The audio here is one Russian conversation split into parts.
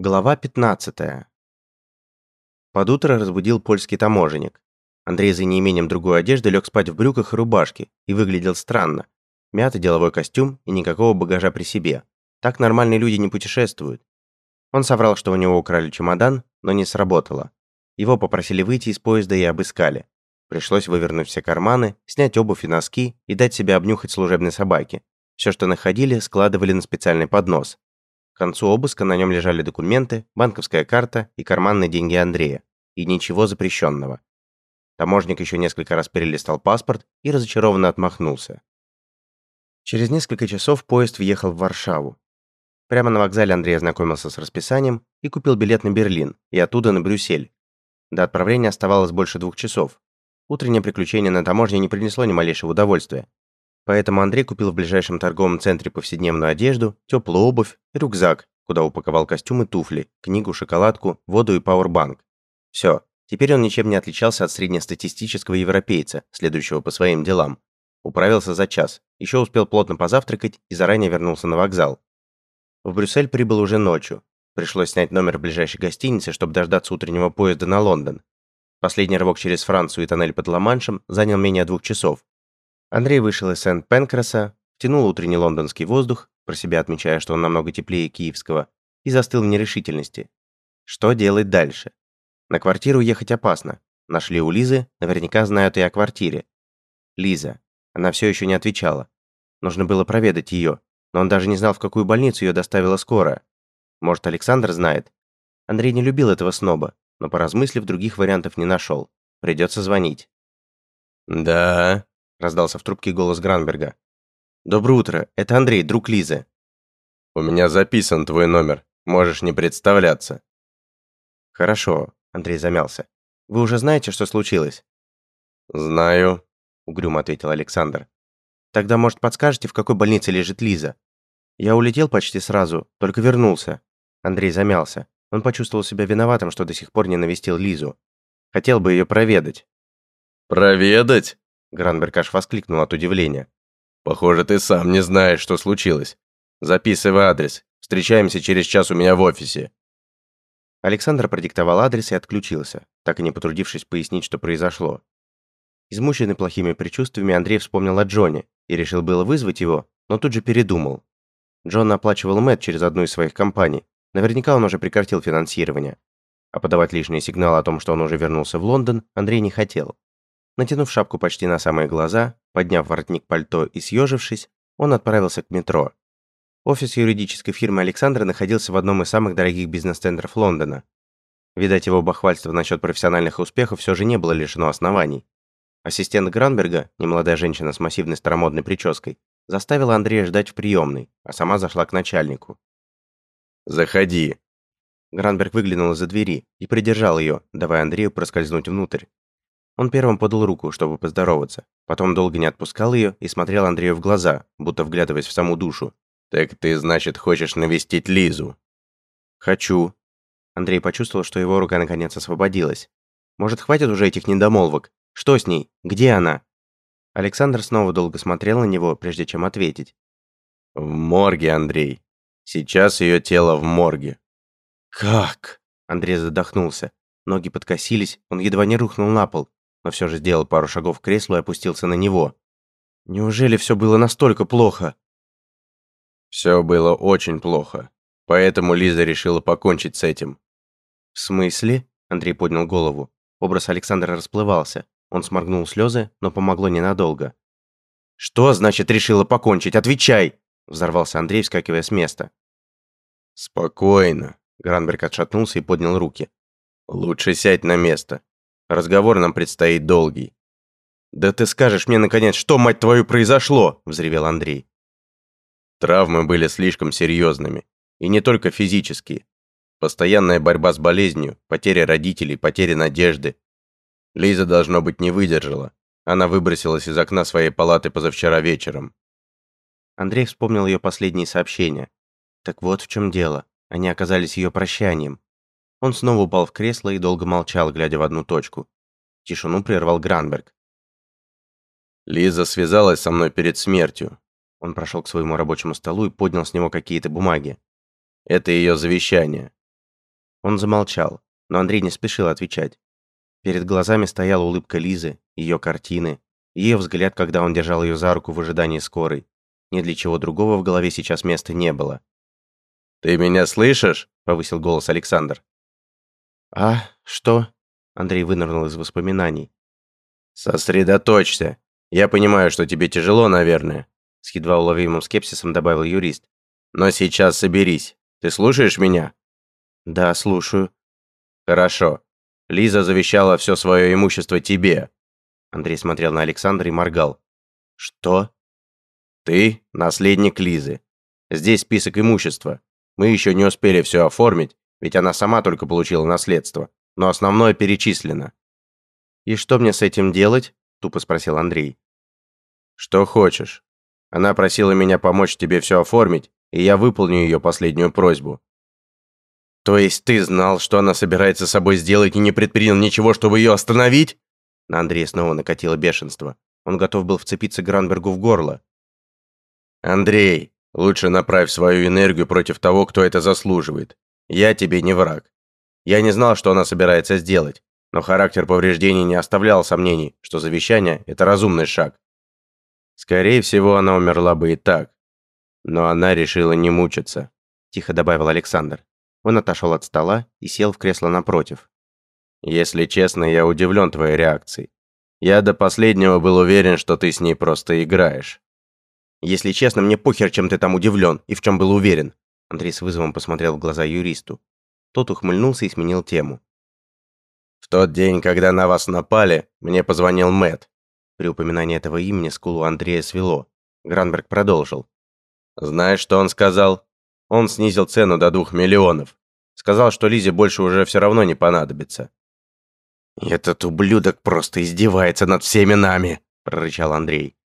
Глава 15. Под утро разбудил польский таможенник. Андрей за неимением другой одежды лег спать в брюках и рубашке и выглядел странно. Мятый деловой костюм и никакого багажа при себе. Так нормальные люди не путешествуют. Он соврал, что у него украли чемодан, но не сработало. Его попросили выйти из поезда и обыскали. Пришлось вывернуть все карманы, снять обувь и носки и дать себя обнюхать служебной собаке. Все, что находили, складывали на специальный поднос. К концу обыска на нем лежали документы, банковская карта и карманные деньги Андрея. И ничего запрещенного. Таможник еще несколько раз перелистал паспорт и разочарованно отмахнулся. Через несколько часов поезд въехал в Варшаву. Прямо на вокзале Андрей ознакомился с расписанием и купил билет на Берлин и оттуда на Брюссель. До отправления оставалось больше двух часов. Утреннее приключение на таможне не принесло ни малейшего удовольствия. Поэтому Андрей купил в ближайшем торговом центре повседневную одежду, теплую обувь рюкзак, куда упаковал костюмы, туфли, книгу, шоколадку, воду и пауэрбанк. Все, теперь он ничем не отличался от среднестатистического европейца, следующего по своим делам. Управился за час, еще успел плотно позавтракать и заранее вернулся на вокзал. В Брюссель прибыл уже ночью. Пришлось снять номер в ближайшей гостинице, чтобы дождаться утреннего поезда на Лондон. Последний рывок через Францию и тоннель под Ла-Маншем занял менее двух часов, Андрей вышел из Сент-Пенкраса, втянул утренний лондонский воздух, про себя отмечая, что он намного теплее киевского, и застыл в нерешительности. Что делать дальше? На квартиру ехать опасно. Нашли у Лизы, наверняка знают и о квартире. Лиза. Она все еще не отвечала. Нужно было проведать ее, но он даже не знал, в какую больницу ее доставила скорая. Может, Александр знает? Андрей не любил этого сноба, но поразмыслив, других вариантов не нашел. Придется звонить. «Да», раздался в трубке голос Гранберга. «Доброе утро, это Андрей, друг Лизы». «У меня записан твой номер, можешь не представляться». «Хорошо», — Андрей замялся. «Вы уже знаете, что случилось?» «Знаю», — угрюмо ответил Александр. «Тогда, может, подскажете, в какой больнице лежит Лиза?» «Я улетел почти сразу, только вернулся». Андрей замялся. Он почувствовал себя виноватым, что до сих пор не навестил Лизу. Хотел бы ее проведать. «Проведать?» Гранберг аж воскликнул от удивления. «Похоже, ты сам не знаешь, что случилось. Записывай адрес. Встречаемся через час у меня в офисе». Александр продиктовал адрес и отключился, так и не потрудившись пояснить, что произошло. Измученный плохими предчувствиями, Андрей вспомнил о Джоне и решил было вызвать его, но тут же передумал. Джон оплачивал Мэтт через одну из своих компаний. Наверняка он уже прекратил финансирование. А подавать лишние сигналы о том, что он уже вернулся в Лондон, Андрей не хотел. Натянув шапку почти на самые глаза, подняв воротник пальто и съежившись, он отправился к метро. Офис юридической фирмы Александра находился в одном из самых дорогих бизнес-центров Лондона. Видать, его бахвальство насчет профессиональных успехов все же не было лишено оснований. Ассистент Гранберга, немолодая женщина с массивной старомодной прической, заставила Андрея ждать в приемной, а сама зашла к начальнику. «Заходи». Гранберг выглянул из-за двери и придержал ее, давая Андрею проскользнуть внутрь. Он первым подал руку, чтобы поздороваться. Потом долго не отпускал ее и смотрел Андрею в глаза, будто вглядываясь в саму душу. «Так ты, значит, хочешь навестить Лизу?» «Хочу». Андрей почувствовал, что его рука наконец освободилась. «Может, хватит уже этих недомолвок? Что с ней? Где она?» Александр снова долго смотрел на него, прежде чем ответить. «В морге, Андрей. Сейчас ее тело в морге». «Как?» Андрей задохнулся. Ноги подкосились, он едва не рухнул на пол но все же сделал пару шагов к креслу и опустился на него. Неужели все было настолько плохо? Все было очень плохо. Поэтому Лиза решила покончить с этим. В смысле? Андрей поднял голову. Образ Александра расплывался. Он сморгнул слезы, но помогло ненадолго. «Что значит решила покончить? Отвечай!» Взорвался Андрей, вскакивая с места. «Спокойно», — Гранберг отшатнулся и поднял руки. «Лучше сядь на место. Разговор нам предстоит долгий». «Да ты скажешь мне, наконец, что, мать твою, произошло?» – взревел Андрей. Травмы были слишком серьезными. И не только физические. Постоянная борьба с болезнью, потеря родителей, потеря надежды. Лиза, должно быть, не выдержала. Она выбросилась из окна своей палаты позавчера вечером. Андрей вспомнил ее последние сообщения. Так вот в чем дело. Они оказались ее прощанием. Он снова упал в кресло и долго молчал, глядя в одну точку. Тишину прервал Гранберг. Лиза связалась со мной перед смертью. Он прошел к своему рабочему столу и поднял с него какие-то бумаги. Это ее завещание. Он замолчал, но Андрей не спешил отвечать. Перед глазами стояла улыбка Лизы, ее картины, ее взгляд, когда он держал ее за руку в ожидании скорой. Ни для чего другого в голове сейчас места не было. «Ты меня слышишь?» – повысил голос Александр. «А, что?» – Андрей вынырнул из воспоминаний. «Сосредоточься. Я понимаю, что тебе тяжело, наверное», – с едва уловимым скепсисом добавил юрист. «Но сейчас соберись. Ты слушаешь меня?» «Да, слушаю». «Хорошо. Лиза завещала все свое имущество тебе». Андрей смотрел на Александра и моргал. «Что?» «Ты наследник Лизы. Здесь список имущества. Мы еще не успели все оформить, ведь она сама только получила наследство, но основное перечислено». «И что мне с этим делать?» – тупо спросил Андрей. «Что хочешь. Она просила меня помочь тебе все оформить, и я выполню ее последнюю просьбу. «То есть ты знал, что она собирается с собой сделать и не предпринял ничего, чтобы ее остановить?» На Андрея снова накатило бешенство. Он готов был вцепиться Гранбергу в горло. «Андрей, лучше направь свою энергию против того, кто это заслуживает. Я тебе не враг. Я не знал, что она собирается сделать, но характер повреждений не оставлял сомнений, что завещание – это разумный шаг. Скорее всего, она умерла бы и так. Но она решила не мучиться», – тихо добавил Александр. Он отошел от стола и сел в кресло напротив. «Если честно, я удивлен твоей реакцией. Я до последнего был уверен, что ты с ней просто играешь». «Если честно, мне похер, чем ты там удивлен и в чем был уверен». Андрей с вызовом посмотрел в глаза юристу. Тот ухмыльнулся и сменил тему. «В тот день, когда на вас напали, мне позвонил Мэт. При упоминании этого имени скулу Андрея свело. Гранберг продолжил. «Знаешь, что он сказал?» Он снизил цену до двух миллионов. Сказал, что Лизе больше уже все равно не понадобится. «Этот ублюдок просто издевается над всеми нами», – прорычал Андрей.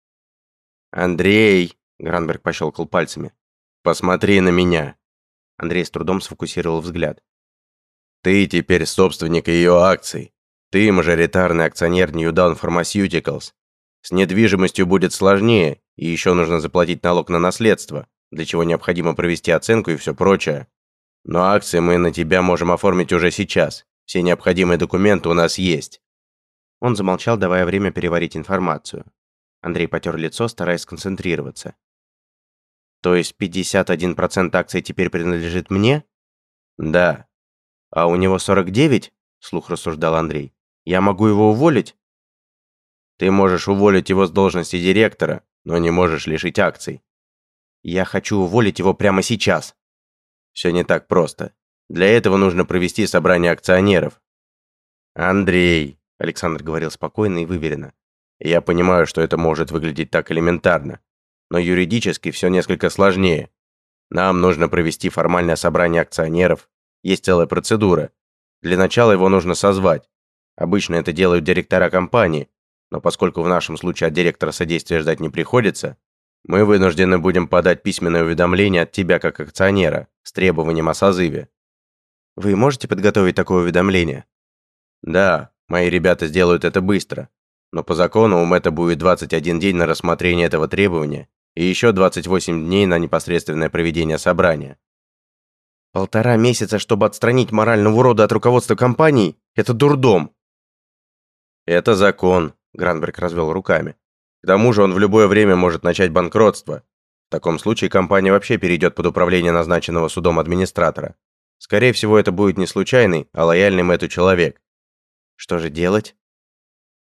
«Андрей!» – Гранберг пощелкал пальцами. «Посмотри на меня!» Андрей с трудом сфокусировал взгляд. «Ты теперь собственник ее акций. Ты мажоритарный акционер Newdown Pharmaceuticals. С недвижимостью будет сложнее, и еще нужно заплатить налог на наследство для чего необходимо провести оценку и все прочее. Но акции мы на тебя можем оформить уже сейчас. Все необходимые документы у нас есть». Он замолчал, давая время переварить информацию. Андрей потер лицо, стараясь сконцентрироваться. «То есть 51% акций теперь принадлежит мне?» «Да». «А у него 49?» – слух рассуждал Андрей. «Я могу его уволить?» «Ты можешь уволить его с должности директора, но не можешь лишить акций. Я хочу уволить его прямо сейчас. Все не так просто. Для этого нужно провести собрание акционеров. Андрей, Александр говорил спокойно и выверенно. Я понимаю, что это может выглядеть так элементарно, но юридически все несколько сложнее. Нам нужно провести формальное собрание акционеров. Есть целая процедура. Для начала его нужно созвать. Обычно это делают директора компании, но поскольку в нашем случае от директора содействия ждать не приходится, мы вынуждены будем подать письменное уведомление от тебя как акционера с требованием о созыве. Вы можете подготовить такое уведомление? Да, мои ребята сделают это быстро. Но по закону у Мэтта будет 21 день на рассмотрение этого требования и еще 28 дней на непосредственное проведение собрания. Полтора месяца, чтобы отстранить морального урода от руководства компании? Это дурдом. Это закон, Гранберг развел руками. К тому же он в любое время может начать банкротство. В таком случае компания вообще перейдет под управление назначенного судом администратора. Скорее всего, это будет не случайный, а лояльный Мэтту человек. Что же делать?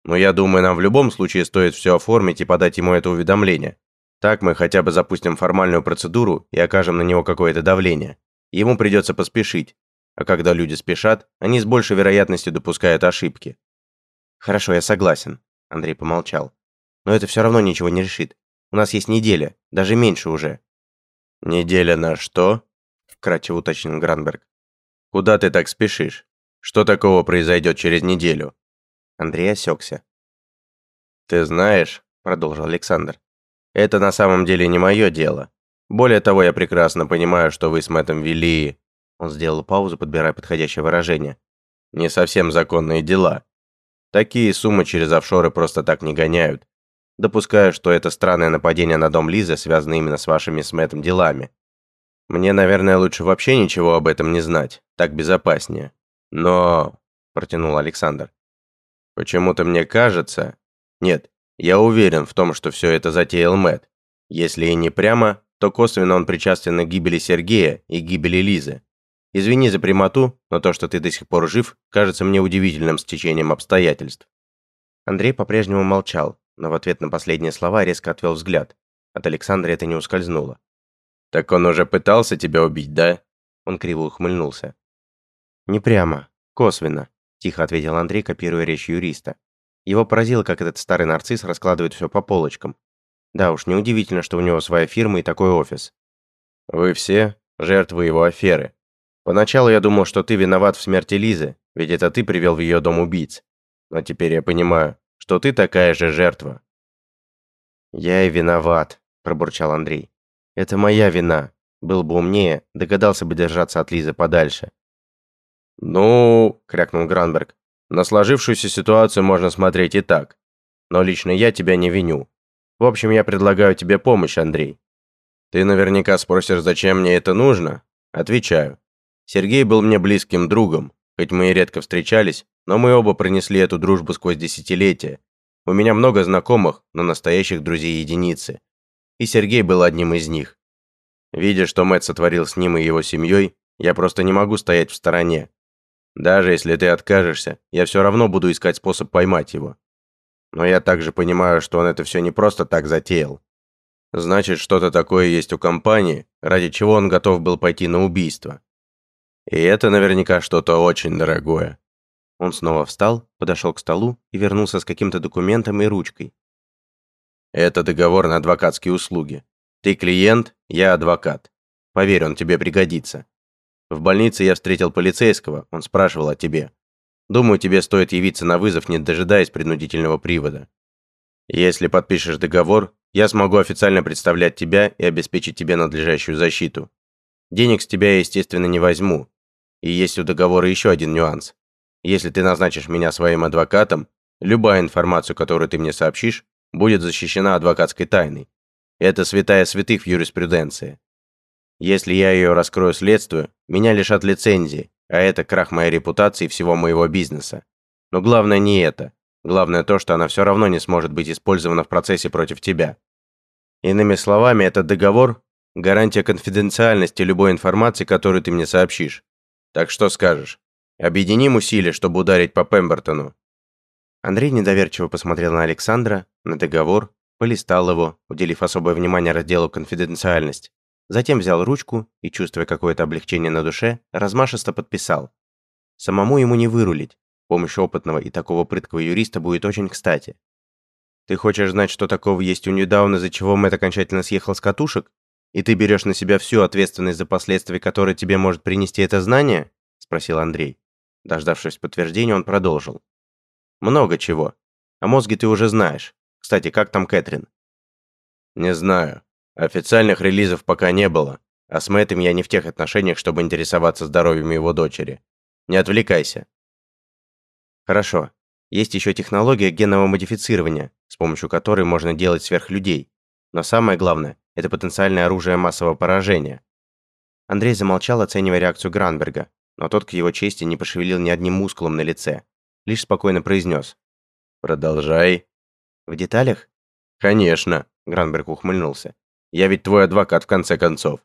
Но я думаю, нам в любом случае стоит все оформить и подать ему это уведомление. Так мы хотя бы запустим формальную процедуру и окажем на него какое-то давление. Ему придется поспешить. А когда люди спешат, они с большей вероятностью допускают ошибки. Хорошо, я согласен. Андрей помолчал. Но это все равно ничего не решит. У нас есть неделя, даже меньше уже». «Неделя на что?» – вкратчиво уточнил Гранберг. «Куда ты так спешишь? Что такого произойдет через неделю?» Андрей осекся. «Ты знаешь», – продолжил Александр, – «это на самом деле не мое дело. Более того, я прекрасно понимаю, что вы с Мэттом вели...» Он сделал паузу, подбирая подходящее выражение. «Не совсем законные дела. Такие суммы через офшоры просто так не гоняют. Допускаю, что это странное нападение на дом Лизы связано именно с вашими с Мэттом делами. Мне, наверное, лучше вообще ничего об этом не знать, так безопаснее. Но, протянул Александр, почему-то мне кажется... Нет, я уверен в том, что все это затеял Мэт. Если и не прямо, то косвенно он причастен к гибели Сергея и гибели Лизы. Извини за прямоту, но то, что ты до сих пор жив, кажется мне удивительным стечением обстоятельств. Андрей по-прежнему молчал, но в ответ на последние слова резко отвел взгляд. От Александра это не ускользнуло. «Так он уже пытался тебя убить, да?» Он криво ухмыльнулся. «Не прямо, косвенно», – тихо ответил Андрей, копируя речь юриста. Его поразило, как этот старый нарцисс раскладывает все по полочкам. Да уж, неудивительно, что у него своя фирма и такой офис. «Вы все жертвы его аферы. Поначалу я думал, что ты виноват в смерти Лизы, ведь это ты привел в ее дом убийц. Но теперь я понимаю, что ты такая же жертва». «Я и виноват», – пробурчал Андрей. «Это моя вина. Был бы умнее, догадался бы держаться от Лизы подальше». «Ну», – крякнул Гранберг, – «на сложившуюся ситуацию можно смотреть и так. Но лично я тебя не виню. В общем, я предлагаю тебе помощь, Андрей. Ты наверняка спросишь, зачем мне это нужно? Отвечаю. Сергей был мне близким другом, хоть мы и редко встречались, но мы оба пронесли эту дружбу сквозь десятилетия. У меня много знакомых, но настоящих друзей единицы. И Сергей был одним из них. Видя, что Мэтт сотворил с ним и его семьей, я просто не могу стоять в стороне. Даже если ты откажешься, я все равно буду искать способ поймать его. Но я также понимаю, что он это все не просто так затеял. Значит, что-то такое есть у компании, ради чего он готов был пойти на убийство. И это наверняка что-то очень дорогое. Он снова встал, подошел к столу и вернулся с каким-то документом и ручкой. Это договор на адвокатские услуги. Ты клиент, я адвокат. Поверь, он тебе пригодится. В больнице я встретил полицейского, он спрашивал о тебе. Думаю, тебе стоит явиться на вызов, не дожидаясь принудительного привода. Если подпишешь договор, я смогу официально представлять тебя и обеспечить тебе надлежащую защиту. Денег с тебя я, естественно, не возьму, и есть у договора еще один нюанс. Если ты назначишь меня своим адвокатом, любая информация, которую ты мне сообщишь, будет защищена адвокатской тайной. Это святая святых в юриспруденции. Если я ее раскрою следствию, меня лишат лицензии, а это крах моей репутации и всего моего бизнеса. Но главное не это. Главное то, что она все равно не сможет быть использована в процессе против тебя. Иными словами, этот договор – гарантия конфиденциальности любой информации, которую ты мне сообщишь. Так что скажешь? Объединим усилия, чтобы ударить по Пембертону». Андрей недоверчиво посмотрел на Александра, на договор, полистал его, уделив особое внимание разделу «Конфиденциальность». Затем взял ручку и, чувствуя какое-то облегчение на душе, размашисто подписал. Самому ему не вырулить. Помощь опытного и такого прыткого юриста будет очень кстати. Ты хочешь знать, что такого есть у Ньюдауна, из-за чего Мэтт окончательно съехал с катушек? «И ты берешь на себя всю ответственность за последствия, которые тебе может принести это знание?» – спросил Андрей. Дождавшись подтверждения, он продолжил. «Много чего. О мозге ты уже знаешь. Кстати, как там Кэтрин?» «Не знаю. Официальных релизов пока не было. А с Мэттом я не в тех отношениях, чтобы интересоваться здоровьем его дочери. Не отвлекайся». «Хорошо. Есть еще технология генного модифицирования, с помощью которой можно делать сверхлюдей. Но самое главное, это потенциальное оружие массового поражения. Андрей замолчал, оценивая реакцию Гранберга, но тот к его чести не пошевелил ни одним мускулом на лице, лишь спокойно произнес. «Продолжай». «В деталях?» «Конечно», — Гранберг ухмыльнулся. «Я ведь твой адвокат в конце концов».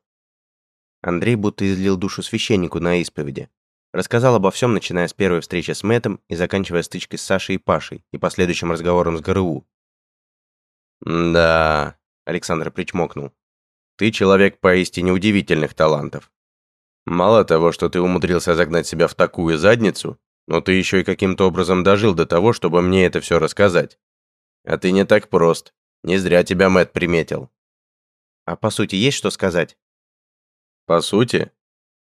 Андрей будто излил душу священнику на исповеди. Рассказал обо всем, начиная с первой встречи с Мэттом и заканчивая стычкой с Сашей и Пашей и последующим разговором с ГРУ. «Да», Александр причмокнул. «Ты человек поистине удивительных талантов. Мало того, что ты умудрился загнать себя в такую задницу, но ты еще и каким-то образом дожил до того, чтобы мне это все рассказать. А ты не так прост. Не зря тебя Мэт приметил». «А по сути есть что сказать?» «По сути?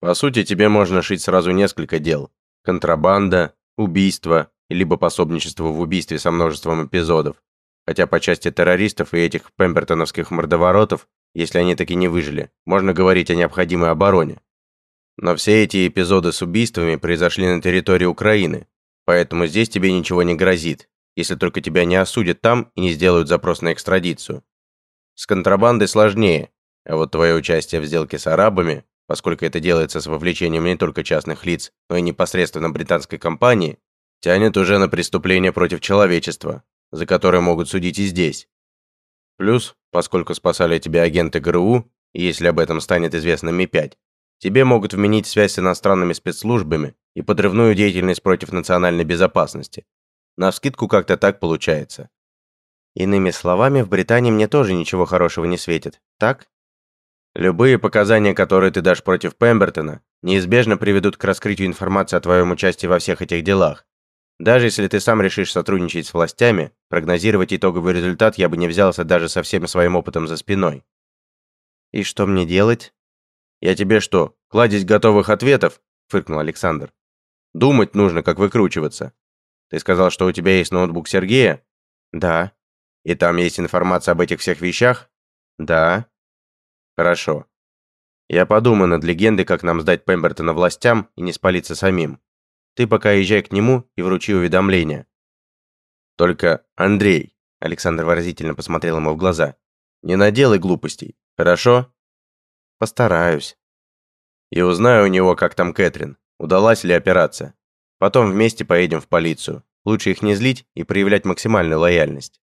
По сути, тебе можно шить сразу несколько дел. Контрабанда, убийство, либо пособничество в убийстве со множеством эпизодов. Хотя по части террористов и этих пембертоновских мордоворотов, если они таки не выжили, можно говорить о необходимой обороне. Но все эти эпизоды с убийствами произошли на территории Украины, поэтому здесь тебе ничего не грозит, если только тебя не осудят там и не сделают запрос на экстрадицию. С контрабандой сложнее, а вот твое участие в сделке с арабами поскольку это делается с вовлечением не только частных лиц, но и непосредственно британской компании, тянет уже на преступление против человечества, за которое могут судить и здесь. Плюс, поскольку спасали тебя агенты ГРУ, и если об этом станет известно Ми-5, тебе могут вменить связь с иностранными спецслужбами и подрывную деятельность против национальной безопасности. На вскидку как-то так получается. Иными словами, в Британии мне тоже ничего хорошего не светит, так? Любые показания, которые ты дашь против Пембертона, неизбежно приведут к раскрытию информации о твоем участии во всех этих делах. Даже если ты сам решишь сотрудничать с властями, прогнозировать итоговый результат я бы не взялся даже со всем своим опытом за спиной. И что мне делать? Я тебе что, кладезь готовых ответов? фыркнул Александр. Думать нужно, как выкручиваться. Ты сказал, что у тебя есть ноутбук Сергея? Да. И там есть информация об этих всех вещах? Да. Хорошо. Я подумаю над легендой, как нам сдать Пембертона властям и не спалиться самим. Ты пока езжай к нему и вручи уведомление. Только, Андрей, Александр выразительно посмотрел ему в глаза, не наделай глупостей, хорошо? Постараюсь. И узнаю у него, как там Кэтрин, удалась ли операция. Потом вместе поедем в полицию. Лучше их не злить и проявлять максимальную лояльность.